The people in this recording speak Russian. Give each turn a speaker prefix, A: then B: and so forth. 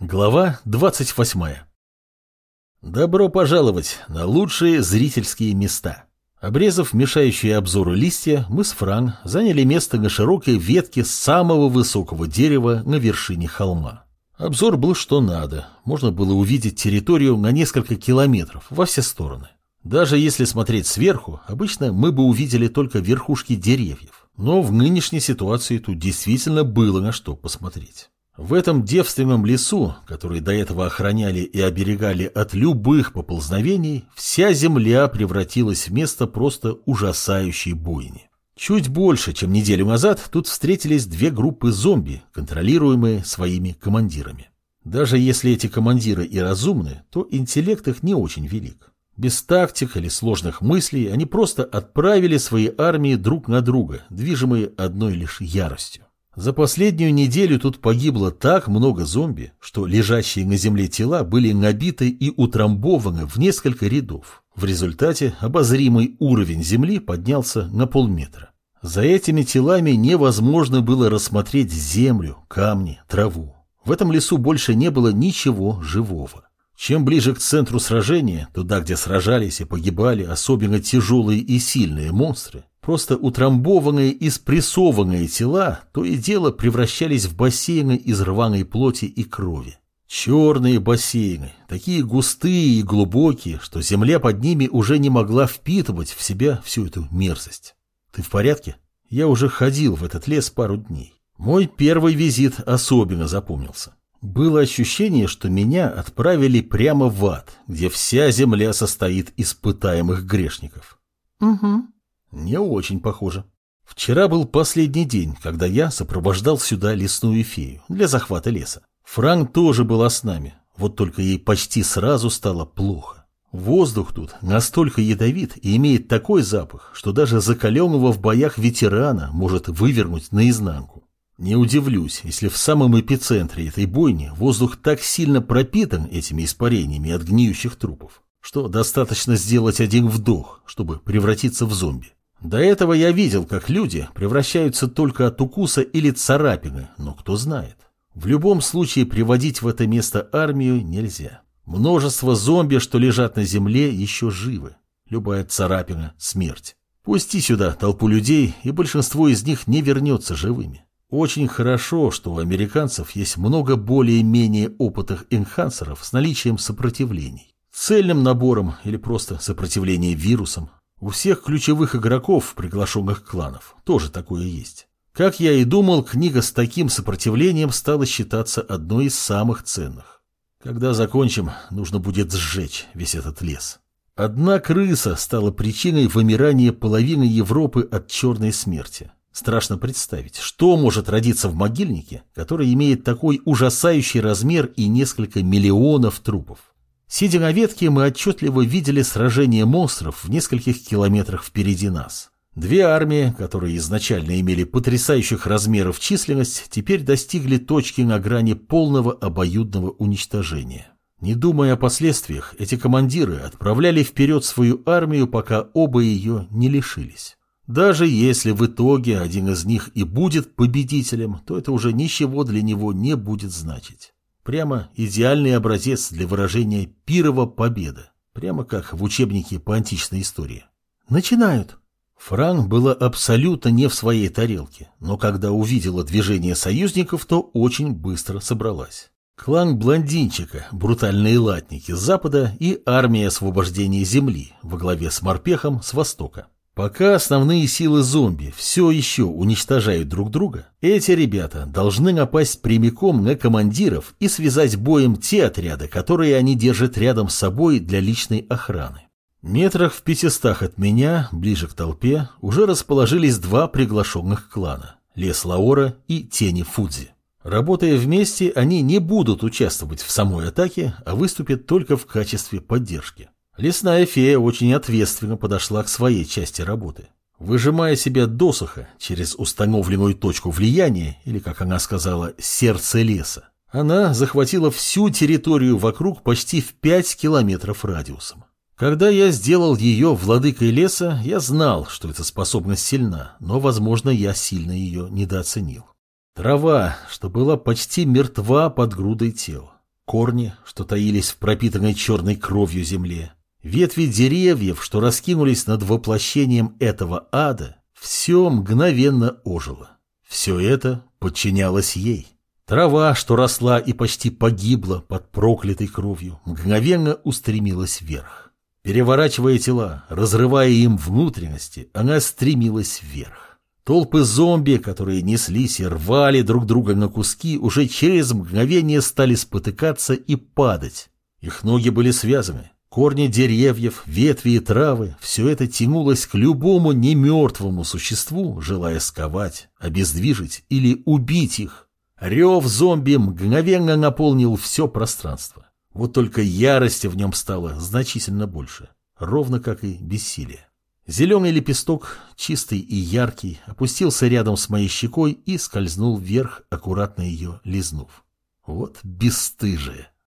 A: Глава 28. Добро пожаловать на лучшие зрительские места. Обрезав мешающие обзору листья, мы с Фран заняли место на широкой ветке самого высокого дерева на вершине холма. Обзор был что надо, можно было увидеть территорию на несколько километров во все стороны. Даже если смотреть сверху, обычно мы бы увидели только верхушки деревьев. Но в нынешней ситуации тут действительно было на что посмотреть. В этом девственном лесу, который до этого охраняли и оберегали от любых поползновений, вся земля превратилась в место просто ужасающей бойни. Чуть больше, чем неделю назад, тут встретились две группы зомби, контролируемые своими командирами. Даже если эти командиры и разумны, то интеллект их не очень велик. Без тактик или сложных мыслей они просто отправили свои армии друг на друга, движимые одной лишь яростью. За последнюю неделю тут погибло так много зомби, что лежащие на земле тела были набиты и утрамбованы в несколько рядов. В результате обозримый уровень земли поднялся на полметра. За этими телами невозможно было рассмотреть землю, камни, траву. В этом лесу больше не было ничего живого. Чем ближе к центру сражения, туда, где сражались и погибали особенно тяжелые и сильные монстры, Просто утрамбованные и спрессованные тела то и дело превращались в бассейны из рваной плоти и крови. Черные бассейны, такие густые и глубокие, что земля под ними уже не могла впитывать в себя всю эту мерзость. Ты в порядке? Я уже ходил в этот лес пару дней. Мой первый визит особенно запомнился. Было ощущение, что меня отправили прямо в ад, где вся земля состоит из пытаемых грешников.
B: Угу.
A: Не очень похоже. Вчера был последний день, когда я сопровождал сюда лесную фею для захвата леса. Франк тоже была с нами, вот только ей почти сразу стало плохо. Воздух тут настолько ядовит и имеет такой запах, что даже закаленного в боях ветерана может вывернуть наизнанку. Не удивлюсь, если в самом эпицентре этой бойни воздух так сильно пропитан этими испарениями от гниющих трупов, что достаточно сделать один вдох, чтобы превратиться в зомби. До этого я видел, как люди превращаются только от укуса или царапины, но кто знает. В любом случае приводить в это место армию нельзя. Множество зомби, что лежат на земле, еще живы. Любая царапина – смерть. Пусти сюда толпу людей, и большинство из них не вернется живыми. Очень хорошо, что у американцев есть много более-менее опытных энхансеров с наличием сопротивлений. Цельным набором или просто сопротивление вирусам у всех ключевых игроков, приглашенных кланов, тоже такое есть. Как я и думал, книга с таким сопротивлением стала считаться одной из самых ценных. Когда закончим, нужно будет сжечь весь этот лес. Одна крыса стала причиной вымирания половины Европы от черной смерти. Страшно представить, что может родиться в могильнике, который имеет такой ужасающий размер и несколько миллионов трупов. Сидя на ветке, мы отчетливо видели сражение монстров в нескольких километрах впереди нас. Две армии, которые изначально имели потрясающих размеров численность, теперь достигли точки на грани полного обоюдного уничтожения. Не думая о последствиях, эти командиры отправляли вперед свою армию, пока оба ее не лишились. Даже если в итоге один из них и будет победителем, то это уже ничего для него не будет значить. Прямо идеальный образец для выражения «пирова победа», прямо как в учебнике по античной истории.
B: Начинают.
A: Фран была абсолютно не в своей тарелке, но когда увидела движение союзников, то очень быстро собралась. Клан Блондинчика, брутальные латники с запада и армия освобождения земли во главе с морпехом с востока. Пока основные силы зомби все еще уничтожают друг друга, эти ребята должны напасть прямиком на командиров и связать боем те отряды, которые они держат рядом с собой для личной охраны. Метрах в пятистах от меня, ближе к толпе, уже расположились два приглашенных клана – Лес Лаора и Тени Фудзи. Работая вместе, они не будут участвовать в самой атаке, а выступят только в качестве поддержки. Лесная фея очень ответственно подошла к своей части работы. Выжимая себя досуха через установленную точку влияния, или, как она сказала, сердце леса, она захватила всю территорию вокруг почти в 5 километров радиусом. Когда я сделал ее владыкой леса, я знал, что эта способность сильна, но, возможно, я сильно ее недооценил. Трава, что была почти мертва под грудой тел. корни, что таились в пропитанной черной кровью земле, ветви деревьев, что раскинулись над воплощением этого ада, все мгновенно ожило. Все это подчинялось ей. Трава, что росла и почти погибла под проклятой кровью, мгновенно устремилась вверх. Переворачивая тела, разрывая им внутренности, она стремилась вверх. Толпы зомби, которые неслись и рвали друг друга на куски, уже через мгновение стали спотыкаться и падать. Их ноги были связаны. Корни деревьев, ветви и травы – все это тянулось к любому немертвому существу, желая сковать, обездвижить или убить их. Рев зомби мгновенно наполнил все пространство. Вот только ярости в нем стало значительно больше, ровно как и бессилие. Зеленый лепесток, чистый и яркий, опустился рядом с моей щекой и скользнул вверх, аккуратно ее лизнув. Вот бесстыжие.